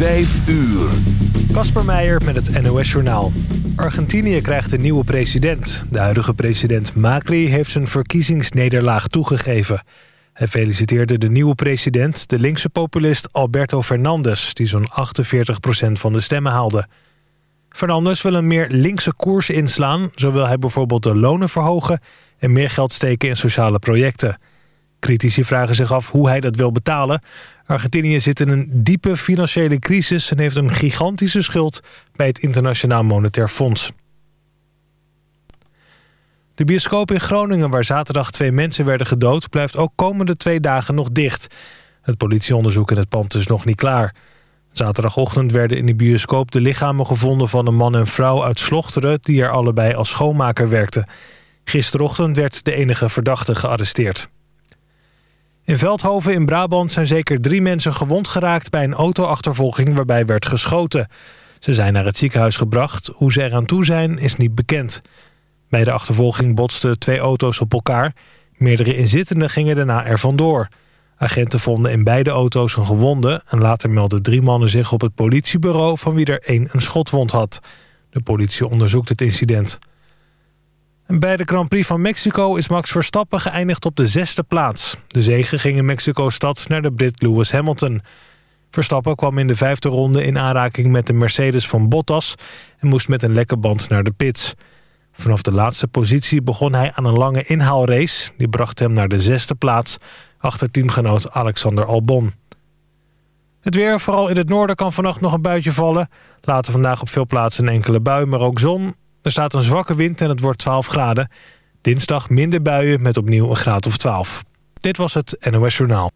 5 uur. Kasper Meijer met het NOS-journaal. Argentinië krijgt een nieuwe president. De huidige president Macri heeft zijn verkiezingsnederlaag toegegeven. Hij feliciteerde de nieuwe president, de linkse populist Alberto Fernandez... die zo'n 48% van de stemmen haalde. Fernandez wil een meer linkse koers inslaan. Zo wil hij bijvoorbeeld de lonen verhogen... en meer geld steken in sociale projecten. Critici vragen zich af hoe hij dat wil betalen. Argentinië zit in een diepe financiële crisis... en heeft een gigantische schuld bij het Internationaal Monetair Fonds. De bioscoop in Groningen, waar zaterdag twee mensen werden gedood... blijft ook komende twee dagen nog dicht. Het politieonderzoek in het pand is nog niet klaar. Zaterdagochtend werden in de bioscoop de lichamen gevonden... van een man en vrouw uit Slochteren... die er allebei als schoonmaker werkten. Gisterochtend werd de enige verdachte gearresteerd. In Veldhoven in Brabant zijn zeker drie mensen gewond geraakt... bij een autoachtervolging waarbij werd geschoten. Ze zijn naar het ziekenhuis gebracht. Hoe ze eraan toe zijn, is niet bekend. Bij de achtervolging botsten twee auto's op elkaar. Meerdere inzittenden gingen daarna er vandoor. Agenten vonden in beide auto's een gewonde... en later meldden drie mannen zich op het politiebureau... van wie er één een schotwond had. De politie onderzoekt het incident. Bij de Grand Prix van Mexico is Max Verstappen geëindigd op de zesde plaats. De zege ging in Mexico-stad naar de Brit Lewis Hamilton. Verstappen kwam in de vijfde ronde in aanraking met de Mercedes van Bottas... en moest met een lekke band naar de pits. Vanaf de laatste positie begon hij aan een lange inhaalrace. Die bracht hem naar de zesde plaats, achter teamgenoot Alexander Albon. Het weer, vooral in het noorden, kan vannacht nog een buitje vallen. Later vandaag op veel plaatsen enkele bui, maar ook zon. Er staat een zwakke wind en het wordt 12 graden. Dinsdag minder buien met opnieuw een graad of 12. Dit was het NOS Journaal.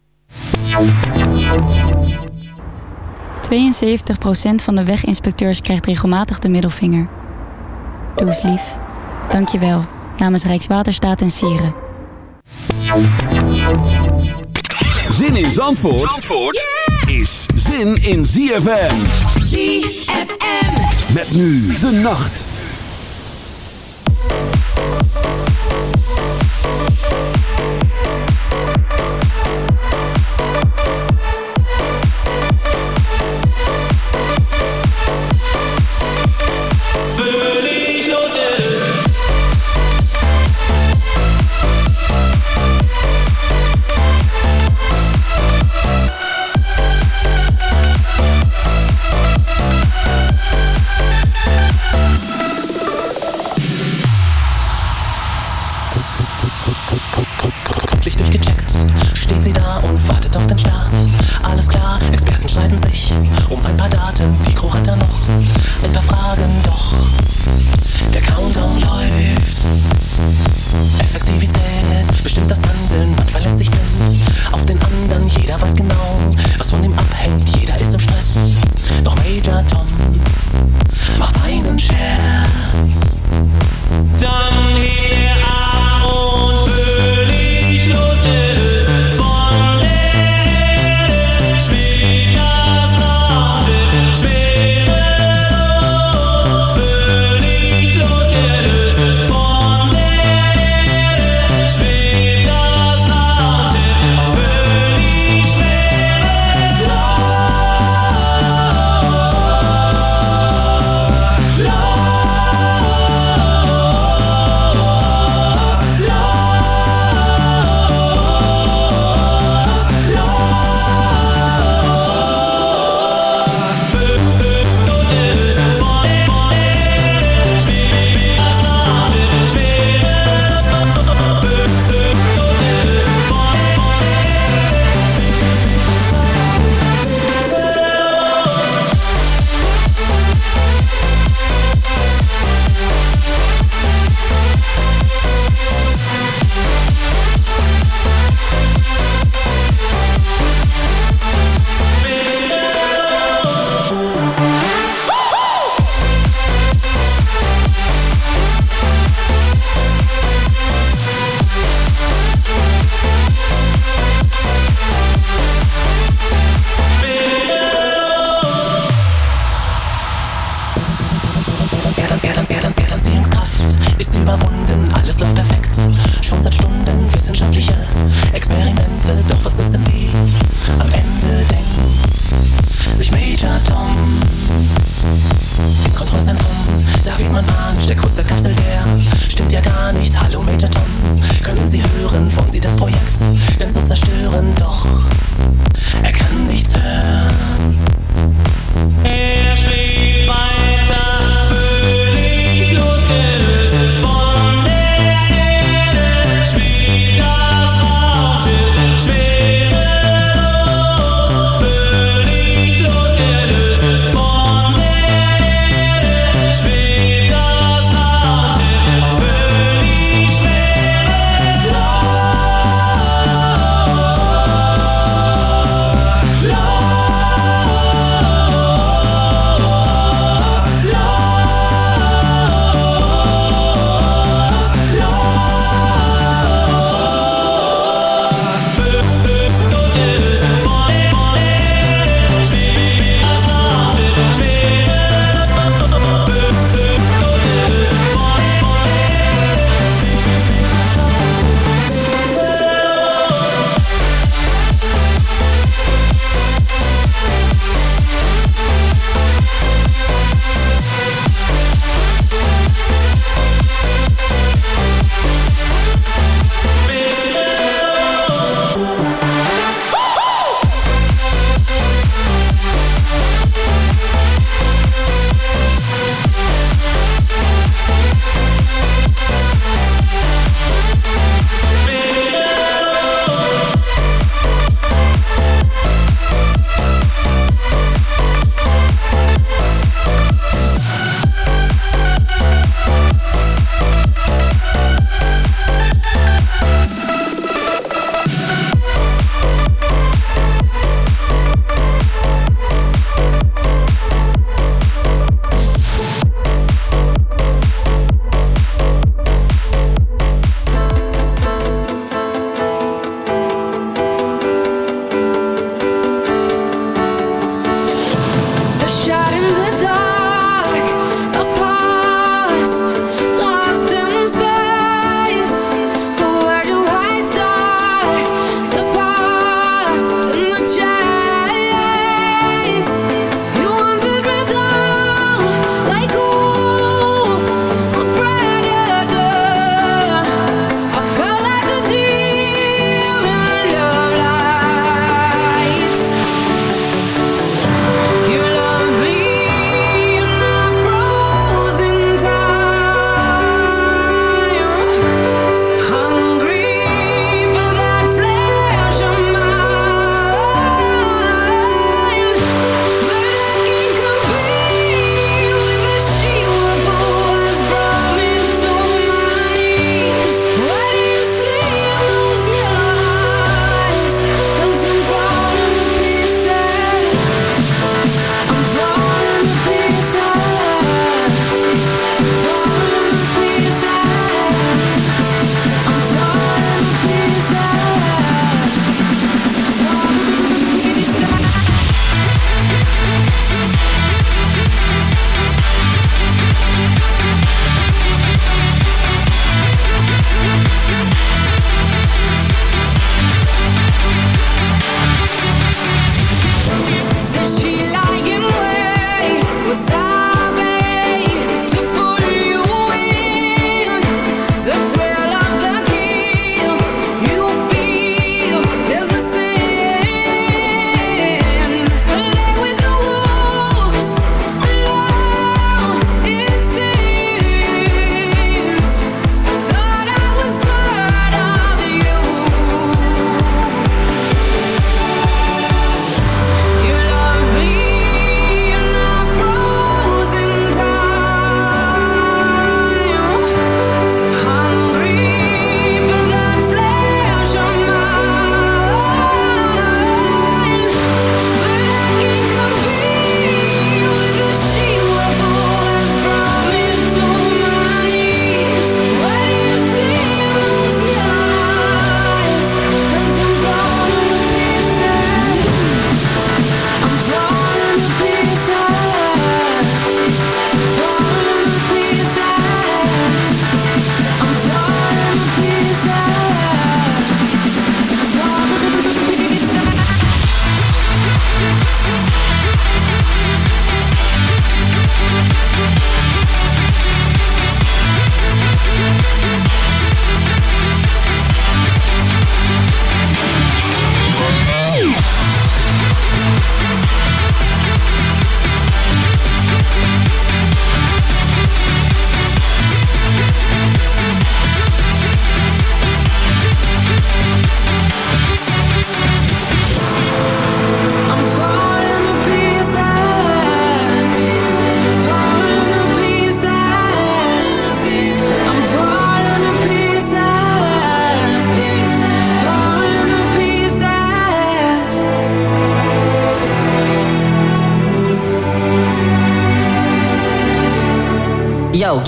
72% van de weginspecteurs krijgt regelmatig de middelvinger. Doe eens lief. Dank je wel. Namens Rijkswaterstaat en Sieren. Zin in Zandvoort, Zandvoort is zin in ZFM. ZFM. Met nu de nacht.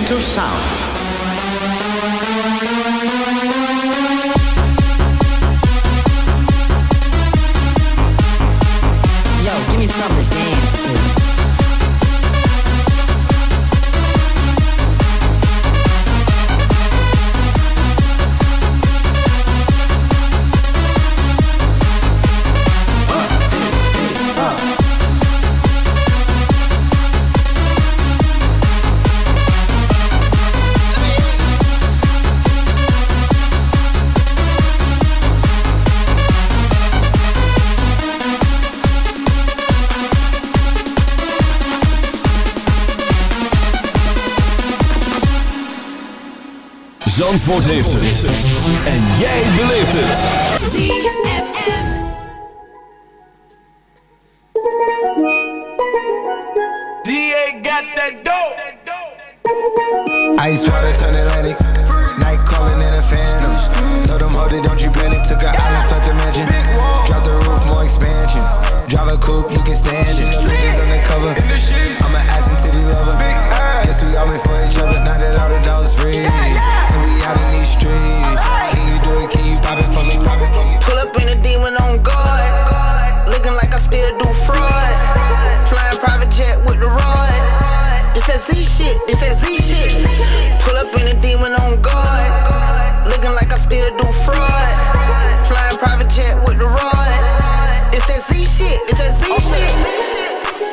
Into sound. Zandvoort heeft het. En jij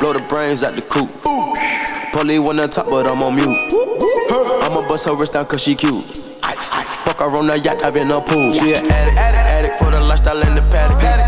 Blow the brains out the coop. Polly wanna talk, but I'm on mute. I'ma bust her wrist down cause she cute. Fuck her on the yacht, I've been a pool. She an addict, addict, addict for the lifestyle in the paddock. Paddock.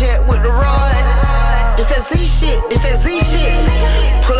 Jet with the rod. It's that Z shit, it's that Z shit. Pull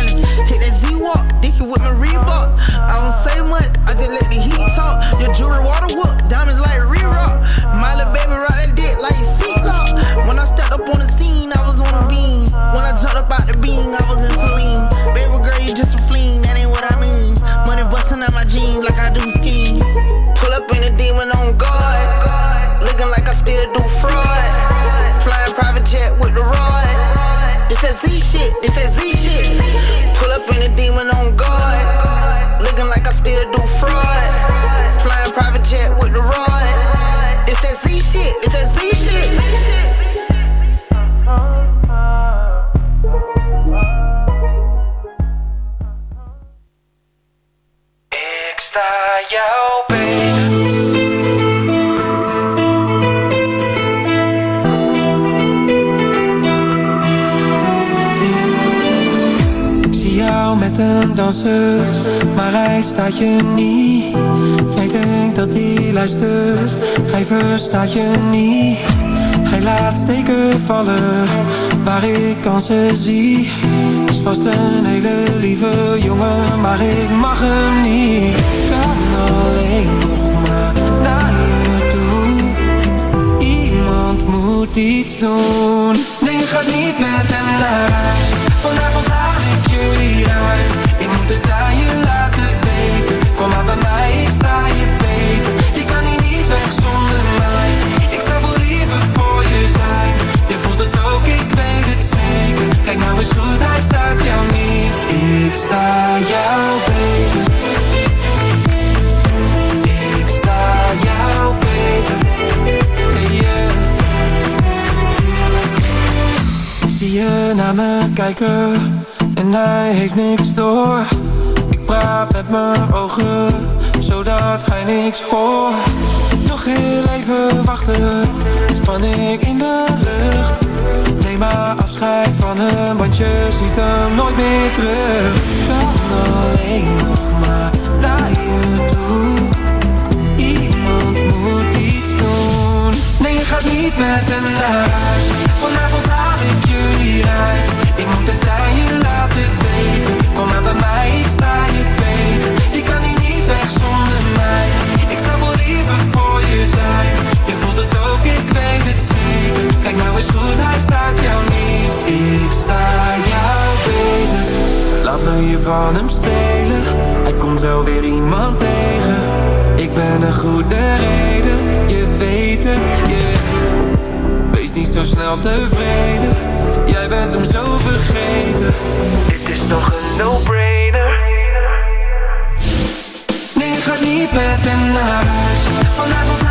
Shit, maar hij staat je niet. Jij denkt dat hij luistert, hij verstaat je niet. Hij laat steken vallen, waar ik kansen zie. Is vast een hele lieve jongen, maar ik mag hem niet. Kan alleen nog maar naar je toe. Iemand moet iets doen. Nee, gaat niet met hem naar huis. Vanavond haal ik jullie uit. Weg zonder mij. Ik zou wel liever voor je zijn. Je voelt het ook, ik weet het zeker. Kijk nou eens goed, hij staat jou niet. Ik sta jou beter. Ik sta jou beter. Zie je naar me kijken en hij heeft niks door. Ik praat met mijn ogen, zodat hij niks hoort. Nog heel even wachten, span ik in de lucht. Neem maar afscheid van hem, want je ziet hem nooit meer terug. Kan alleen nog maar naar je toe. Iemand moet iets doen. Nee, je gaat niet met naar huis. Vanavond haal ik jullie uit. Ik moet Je voelt het ook, ik weet het zeker. Kijk nou eens goed, hij staat jou niet. Ik sta jou beter. Laat me je van hem stelen. Hij komt wel weer iemand tegen. Ik ben een goede reden, je weet het, yeah. Wees niet zo snel tevreden, jij bent hem zo vergeten. Dit is toch een no-brainer. Nee, je gaat niet met hem naar huis.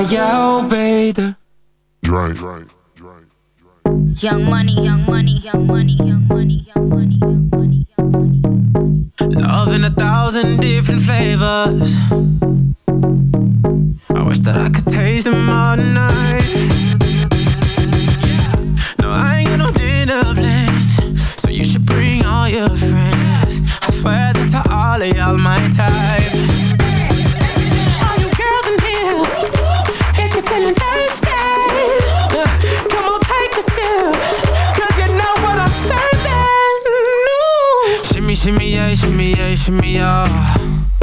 sta jou beter. Young money, young money, young money, young money, young money, young money, young money. in different flavors. I wish that I could taste them all night. No, I ain't got no dinner plans, so you should bring all your friends. I swear that to all of y'all my type. Shimmy, yeah, shimmy, yeah, shimmy, yeah.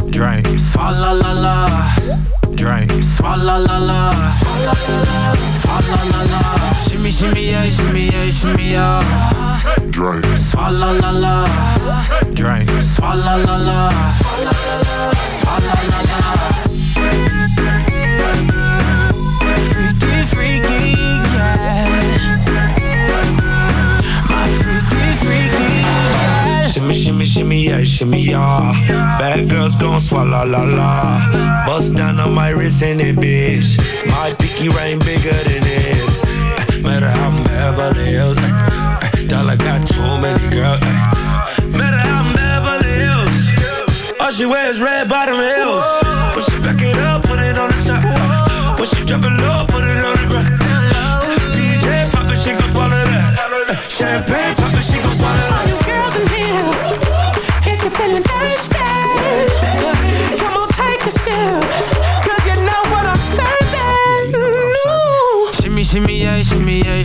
Drink, swalla la la. Drink, swalla la la. Swalla la la. Shimmy, shimmy, yeah, shimmy, yeah, shimmy, yeah. Drink, swalla la la. Drink, swalla la la. Shimmy, yeah, shimmy, yeah. Bad girls gon' swallow la la. Bust down on my wrist in it, bitch. My pinky ring bigger than this. Uh, matter how I'm Beverly Hills. Uh, dollar got too many girls. Uh, matter how I'm Beverly Hills. All she wears red bottom heels.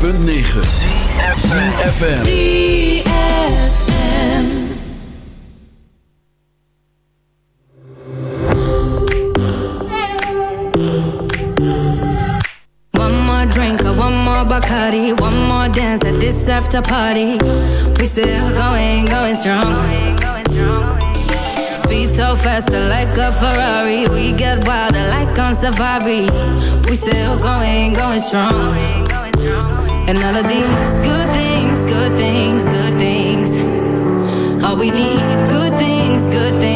106.9 FM. One more drink one more Bacardi, one more dance at this after party. We still going, going strong. Speed so faster like a Ferrari. We get wilder like on safari. We still going, going strong. And all of these good things, good things, good things. All we need, good things, good things,